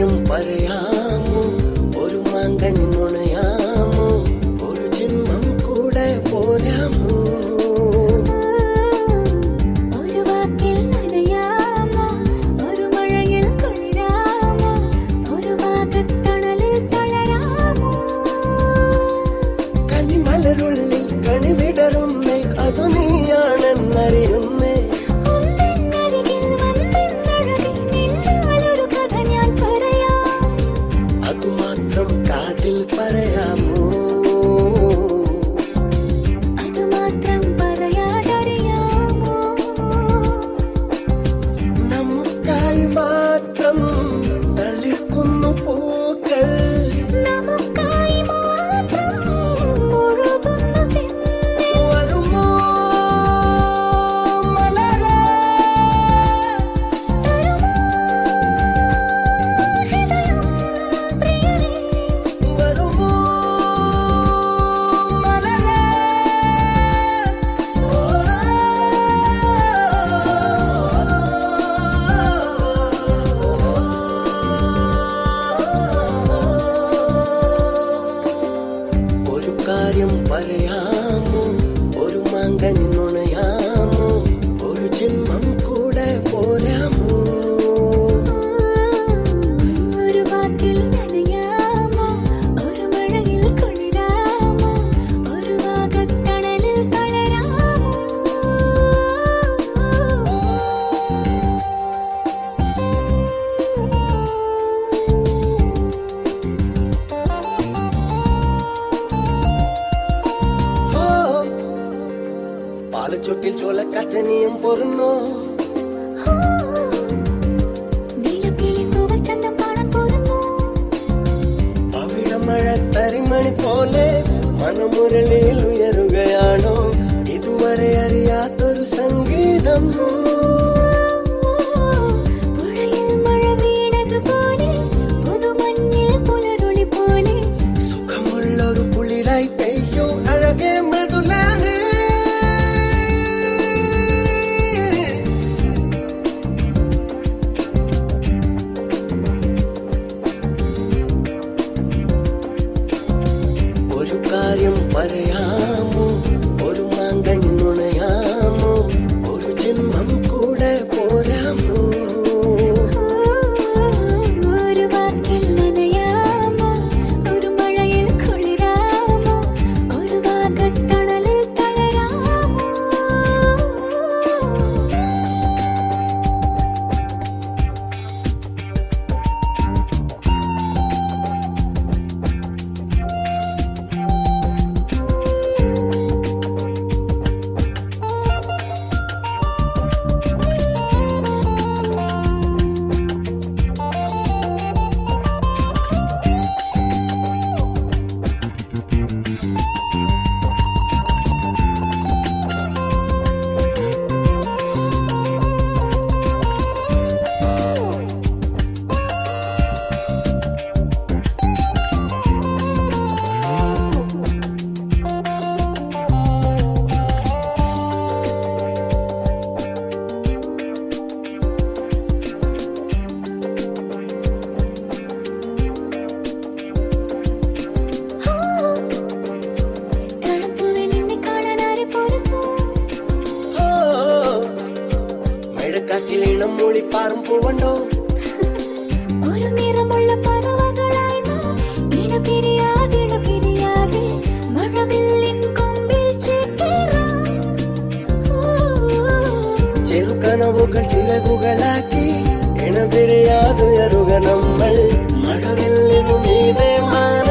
ആദ്യം പറയാം തനിയും പൊറുന്നു. മഴത്തരിമണി പോലെ മനമുരളിയിൽ ഉയരുകയാണോ? ഇതുവരെ അറിയാത്തൊരു സംഗീതം. കളറും പോവണ്ടോ? ഒരു നിറമുള്ള പറവകളായി നാം. ഇണപിരിയാതെ ഇണപിരിയാതെ കൊമ്പിൽ ചിലകുകളാക്കി ഇണപിരിയാതുയറുക നമ്മൾ. മഴവില്ലിനു മീതെ മാറി